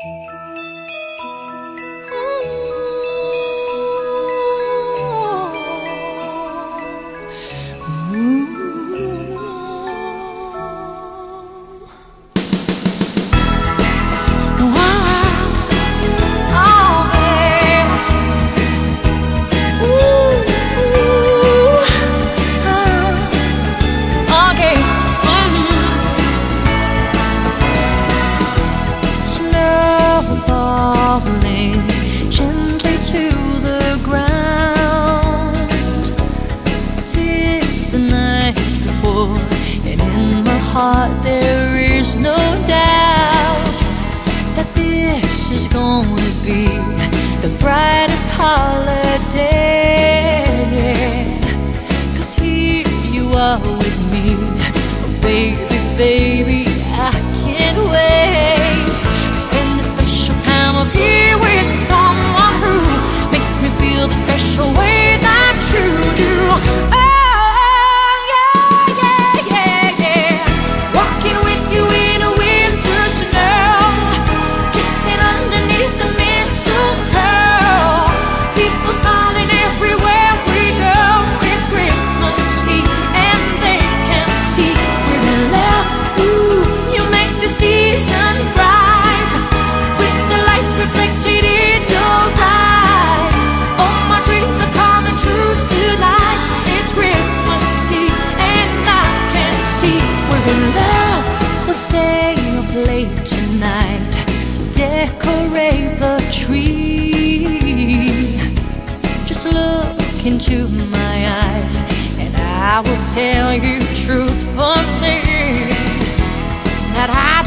Música heart there is no doubt that this is gonna be the brightest holiday. Cause here you are with me, oh, baby, baby, decorate the tree. Just look into my eyes, and I will tell you truthfully that I